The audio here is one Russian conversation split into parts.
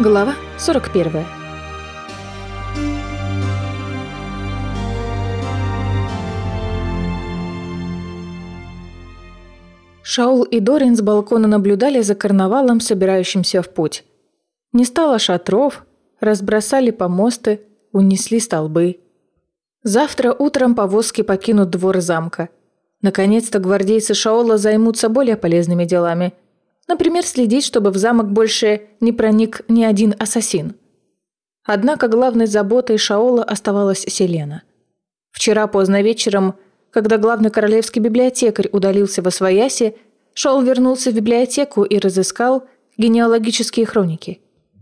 Глава 41. Шаул и Дорин с балкона наблюдали за карнавалом, собирающимся в путь. Не стало шатров, разбросали помосты, унесли столбы. Завтра утром повозки покинут двор замка. Наконец-то гвардейцы Шаола займутся более полезными делами – Например, следить, чтобы в замок больше не проник ни один ассасин. Однако главной заботой Шаола оставалась Селена. Вчера поздно вечером, когда главный королевский библиотекарь удалился во свояси, Шаол вернулся в библиотеку и разыскал генеалогические хроники.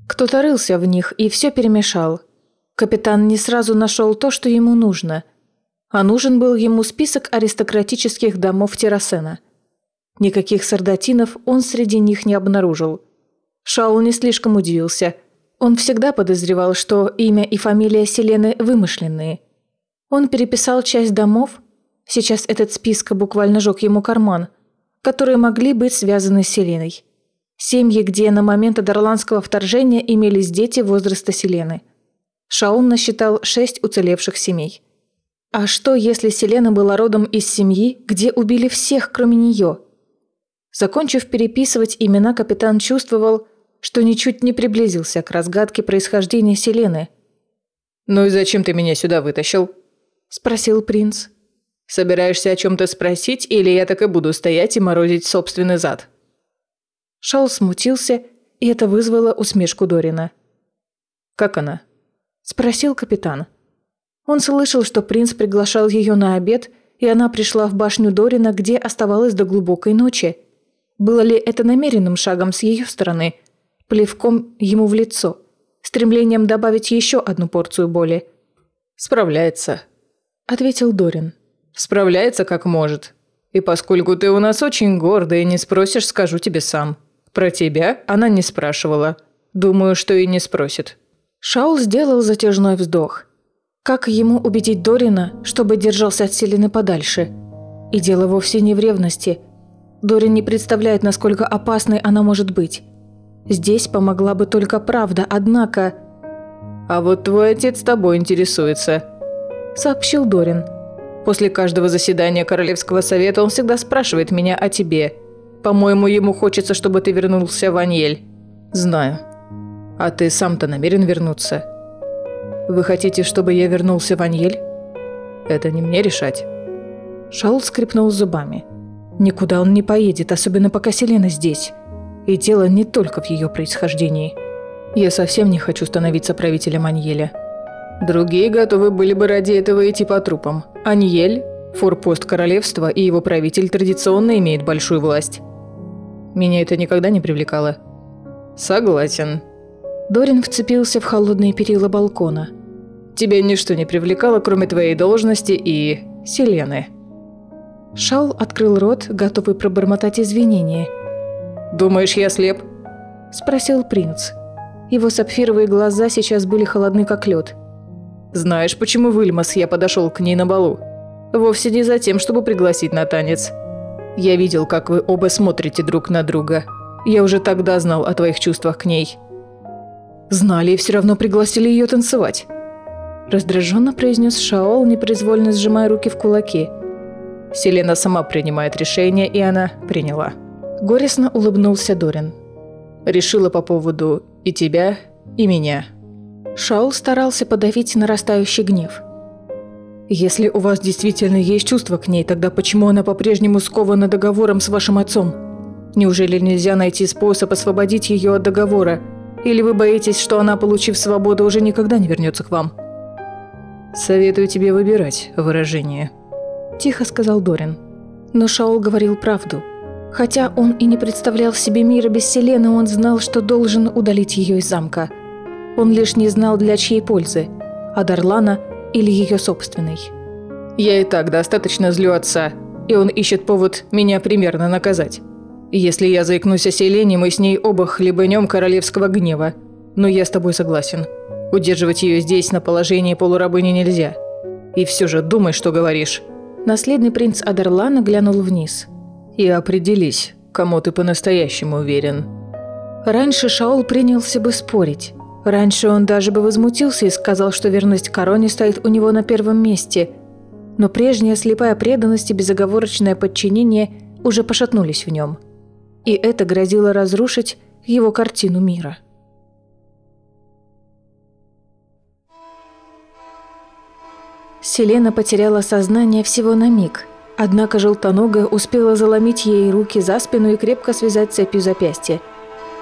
Кто-то рылся в них и все перемешал. Капитан не сразу нашел то, что ему нужно, а нужен был ему список аристократических домов Террасена – Никаких сардатинов он среди них не обнаружил. Шаул не слишком удивился. Он всегда подозревал, что имя и фамилия Селены вымышленные. Он переписал часть домов, сейчас этот список буквально жег ему карман, которые могли быть связаны с Селеной. Семьи, где на момент Адерландского вторжения имелись дети возраста Селены. Шаул насчитал шесть уцелевших семей. А что, если Селена была родом из семьи, где убили всех, кроме нее – Закончив переписывать имена, капитан чувствовал, что ничуть не приблизился к разгадке происхождения Селены. «Ну и зачем ты меня сюда вытащил?» – спросил принц. «Собираешься о чем-то спросить, или я так и буду стоять и морозить собственный зад?» Шал смутился, и это вызвало усмешку Дорина. «Как она?» – спросил капитан. Он слышал, что принц приглашал ее на обед, и она пришла в башню Дорина, где оставалась до глубокой ночи – было ли это намеренным шагом с ее стороны, плевком ему в лицо, стремлением добавить еще одну порцию боли? «Справляется», — ответил Дорин. «Справляется как может. И поскольку ты у нас очень гордый и не спросишь, скажу тебе сам. Про тебя она не спрашивала. Думаю, что и не спросит». Шаул сделал затяжной вздох. Как ему убедить Дорина, чтобы держался от Селины подальше? И дело вовсе не в ревности — Дорин не представляет, насколько опасной она может быть. Здесь помогла бы только правда, однако... «А вот твой отец тобой интересуется», – сообщил Дорин. «После каждого заседания Королевского совета он всегда спрашивает меня о тебе. По-моему, ему хочется, чтобы ты вернулся в Аньель». «Знаю. А ты сам-то намерен вернуться?» «Вы хотите, чтобы я вернулся в Аньель?» «Это не мне решать». Шаул скрипнул зубами. Никуда он не поедет, особенно пока Селена здесь. И дело не только в ее происхождении. Я совсем не хочу становиться правителем Аньеля. Другие готовы были бы ради этого идти по трупам. Аньель, форпост королевства и его правитель традиционно имеет большую власть. Меня это никогда не привлекало. Согласен. Дорин вцепился в холодные перила балкона. Тебя ничто не привлекало, кроме твоей должности и... Селены. Шаул открыл рот, готовый пробормотать извинения. «Думаешь, я слеп?» – спросил принц. Его сапфировые глаза сейчас были холодны, как лед. «Знаешь, почему Вильмас я подошел к ней на балу? Вовсе не за тем, чтобы пригласить на танец. Я видел, как вы оба смотрите друг на друга. Я уже тогда знал о твоих чувствах к ней». «Знали и все равно пригласили ее танцевать», – раздраженно произнес Шаол, непроизвольно сжимая руки в кулаки – Селена сама принимает решение, и она приняла. Горестно улыбнулся Дорин. Решила по поводу и тебя, и меня. Шаул старался подавить нарастающий гнев. «Если у вас действительно есть чувство к ней, тогда почему она по-прежнему скована договором с вашим отцом? Неужели нельзя найти способ освободить ее от договора? Или вы боитесь, что она, получив свободу, уже никогда не вернется к вам?» «Советую тебе выбирать выражение», – тихо сказал Дорин. Но Шаол говорил правду. Хотя он и не представлял себе мира без Селены, он знал, что должен удалить ее из замка. Он лишь не знал, для чьей пользы – Адарлана или ее собственной. «Я и так достаточно злю отца, и он ищет повод меня примерно наказать. Если я заикнусь о Селене, мы с ней оба хлебнем королевского гнева. Но я с тобой согласен. Удерживать ее здесь на положении полурабыни нельзя. И все же думай, что говоришь. Наследный принц Адерлана глянул вниз. «И определись, кому ты по-настоящему уверен». Раньше Шаол принялся бы спорить. Раньше он даже бы возмутился и сказал, что верность короне стоит у него на первом месте. Но прежняя слепая преданность и безоговорочное подчинение уже пошатнулись в нем. И это грозило разрушить его картину мира. Селена потеряла сознание всего на миг, однако желтоногая успела заломить ей руки за спину и крепко связать цепью запястья.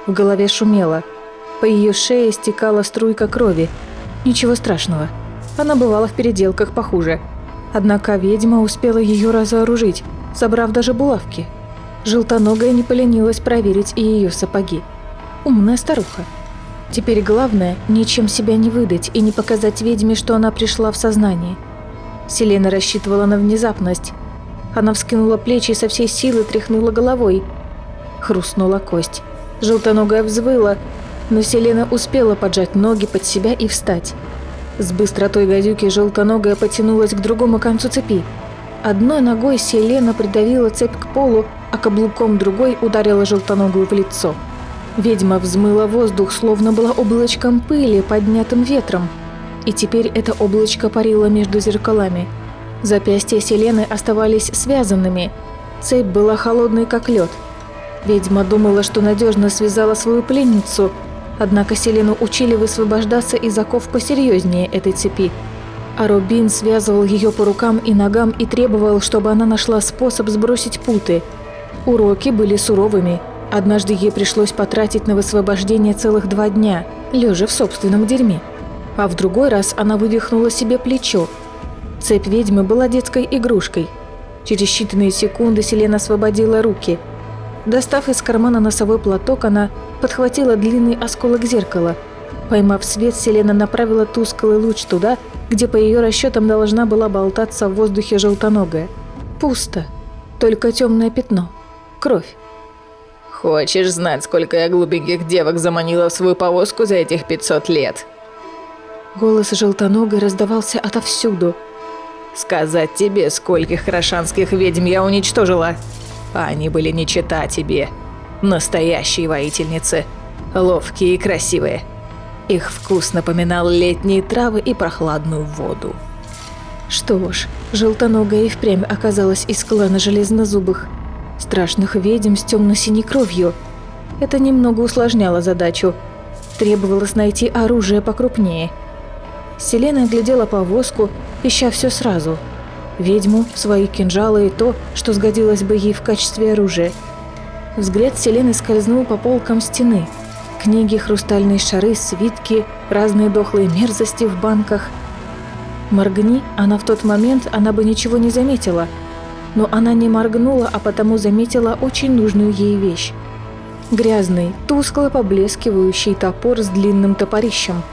В голове шумело. По ее шее стекала струйка крови. Ничего страшного. Она бывала в переделках похуже. Однако ведьма успела ее разоружить, собрав даже булавки. Желтоногая не поленилась проверить и ее сапоги. Умная старуха. Теперь главное – ничем себя не выдать и не показать ведьме, что она пришла в сознание – Селена рассчитывала на внезапность. Она вскинула плечи и со всей силы тряхнула головой. Хрустнула кость. Желтоногая взвыла, но Селена успела поджать ноги под себя и встать. С быстротой гадюки желтоногая потянулась к другому концу цепи. Одной ногой Селена придавила цепь к полу, а каблуком другой ударила желтоногую в лицо. Ведьма взмыла воздух, словно была облачком пыли, поднятым ветром – и теперь это облачко парило между зеркалами. Запястья Селены оставались связанными. Цепь была холодной, как лед. Ведьма думала, что надежно связала свою пленницу, однако Селену учили высвобождаться из оков посерьезнее этой цепи. А Рубин связывал ее по рукам и ногам и требовал, чтобы она нашла способ сбросить путы. Уроки были суровыми. Однажды ей пришлось потратить на высвобождение целых два дня, лежа в собственном дерьме а в другой раз она вывихнула себе плечо. Цепь ведьмы была детской игрушкой. Через считанные секунды Селена освободила руки. Достав из кармана носовой платок, она подхватила длинный осколок зеркала. Поймав свет, Селена направила тусклый луч туда, где по ее расчетам должна была болтаться в воздухе желтоногая. Пусто. Только темное пятно. Кровь. «Хочешь знать, сколько я глупеньких девок заманила в свою повозку за этих 500 лет?» Голос желтоногой раздавался отовсюду. «Сказать тебе, скольких хорошанских ведьм я уничтожила? Они были не чета тебе. Настоящие воительницы. Ловкие и красивые. Их вкус напоминал летние травы и прохладную воду. Что ж, желтоногая и впрямь оказалась из клана железнозубых. Страшных ведьм с темно-синей кровью. Это немного усложняло задачу. Требовалось найти оружие покрупнее – Селена глядела повозку, ища все сразу. Ведьму, свои кинжалы и то, что сгодилось бы ей в качестве оружия. Взгляд Селены скользнул по полкам стены. Книги, хрустальные шары, свитки, разные дохлые мерзости в банках. Моргни, она в тот момент, она бы ничего не заметила. Но она не моргнула, а потому заметила очень нужную ей вещь. Грязный, тускло поблескивающий топор с длинным топорищем –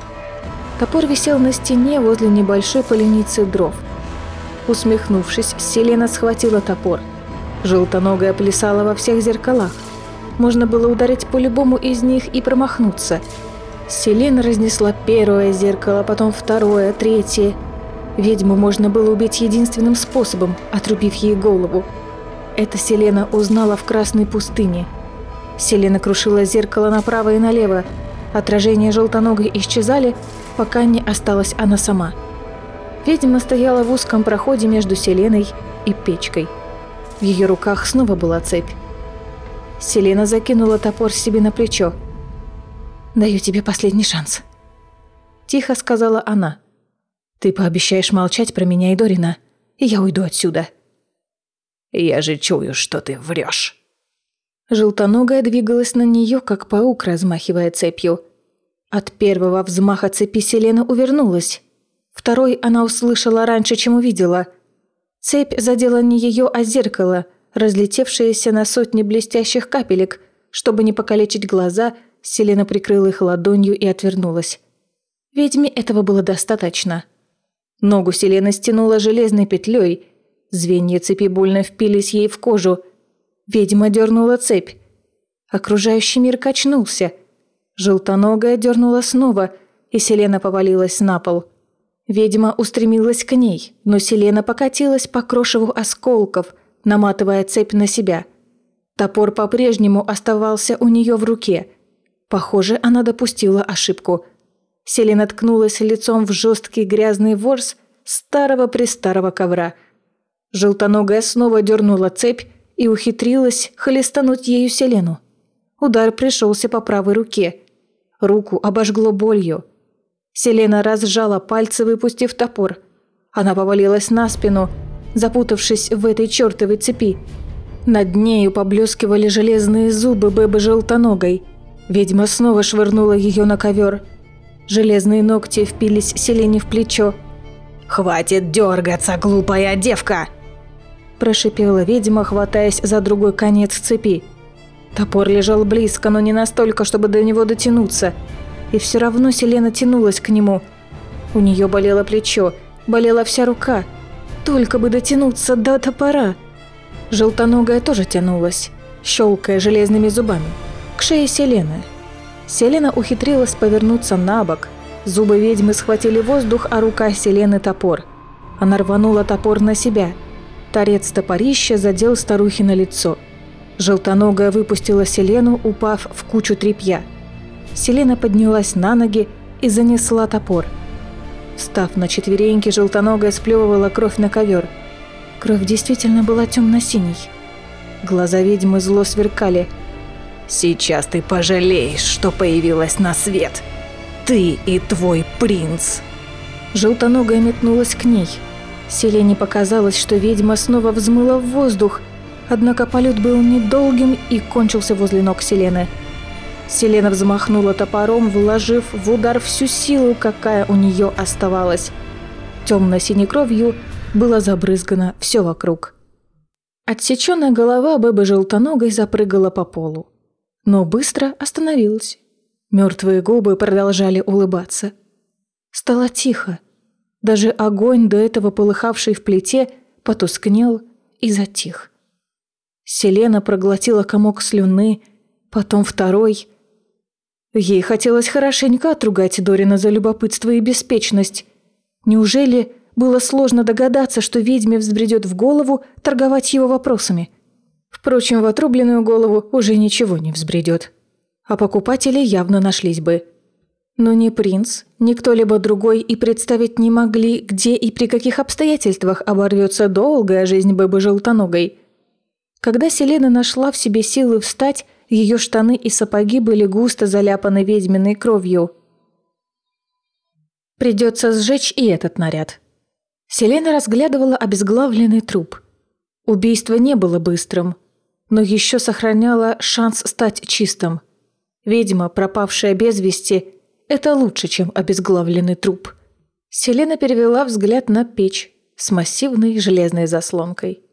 Топор висел на стене возле небольшой поленицы дров. Усмехнувшись, Селена схватила топор. Желтоногая плясала во всех зеркалах. Можно было ударить по любому из них и промахнуться. Селена разнесла первое зеркало, потом второе, третье. Ведьму можно было убить единственным способом, отрубив ей голову. Это Селена узнала в Красной пустыне. Селена крушила зеркало направо и налево. Отражения желтоногой исчезали, пока не осталась она сама. Ведьма стояла в узком проходе между Селеной и печкой. В ее руках снова была цепь. Селена закинула топор себе на плечо. «Даю тебе последний шанс», – тихо сказала она. «Ты пообещаешь молчать про меня и Дорина, и я уйду отсюда». «Я же чую, что ты врешь. Желтоногая двигалась на нее, как паук, размахивая цепью. От первого взмаха цепи Селена увернулась. Второй она услышала раньше, чем увидела. Цепь задела не ее, а зеркало, разлетевшееся на сотни блестящих капелек. Чтобы не покалечить глаза, Селена прикрыла их ладонью и отвернулась. Ведьме этого было достаточно. Ногу Селена стянула железной петлей. Звенья цепи больно впились ей в кожу. Ведьма дернула цепь. Окружающий мир качнулся – Желтоногая дернула снова, и Селена повалилась на пол. Ведьма устремилась к ней, но Селена покатилась по крошеву осколков, наматывая цепь на себя. Топор по-прежнему оставался у нее в руке. Похоже, она допустила ошибку. Селена ткнулась лицом в жесткий грязный ворс старого-престарого ковра. Желтоногая снова дернула цепь и ухитрилась хлестануть ею Селену. Удар пришелся по правой руке. Руку обожгло болью. Селена разжала пальцы, выпустив топор. Она повалилась на спину, запутавшись в этой чертовой цепи. Над нею поблескивали железные зубы Бэбы Желтоногой. Ведьма снова швырнула ее на ковер. Железные ногти впились Селене в плечо. «Хватит дергаться, глупая девка!» Прошипела ведьма, хватаясь за другой конец цепи. Топор лежал близко, но не настолько, чтобы до него дотянуться. И все равно Селена тянулась к нему. У нее болело плечо, болела вся рука. Только бы дотянуться до топора. Желтоногая тоже тянулась, щелкая железными зубами. К шее Селены. Селена ухитрилась повернуться на бок. Зубы ведьмы схватили воздух, а рука Селены – топор. Она рванула топор на себя. Торец топорища задел старухи на лицо. Желтоногая выпустила Селену, упав в кучу тряпья. Селена поднялась на ноги и занесла топор. Став на четвереньки, желтоногая сплевывала кровь на ковер – Кровь действительно была темно-синей. Глаза ведьмы зло сверкали. «Сейчас ты пожалеешь, что появилась на свет. Ты и твой принц!» Желтоногая метнулась к ней. Селене показалось, что ведьма снова взмыла в воздух, однако полет был недолгим и кончился возле ног Селены. Селена взмахнула топором, вложив в удар всю силу, какая у нее оставалась. Темно-синей кровью было забрызгано все вокруг. Отсеченная голова Бэбы желтоногой запрыгала по полу. Но быстро остановилась. Мертвые губы продолжали улыбаться. Стало тихо. Даже огонь, до этого полыхавший в плите, потускнел и затих. Селена проглотила комок слюны, потом второй. Ей хотелось хорошенько отругать Дорина за любопытство и беспечность. Неужели было сложно догадаться, что ведьме взбредет в голову торговать его вопросами. Впрочем, в отрубленную голову уже ничего не взбредет. А покупатели явно нашлись бы. Но ни принц, ни кто-либо другой и представить не могли, где и при каких обстоятельствах оборвется долгая жизнь Бэбы Желтоногой. Когда Селена нашла в себе силы встать, ее штаны и сапоги были густо заляпаны ведьминой кровью. Придется сжечь и этот наряд. Селена разглядывала обезглавленный труп. Убийство не было быстрым, но еще сохраняло шанс стать чистым. Ведьма, пропавшая без вести, это лучше, чем обезглавленный труп. Селена перевела взгляд на печь с массивной железной заслонкой.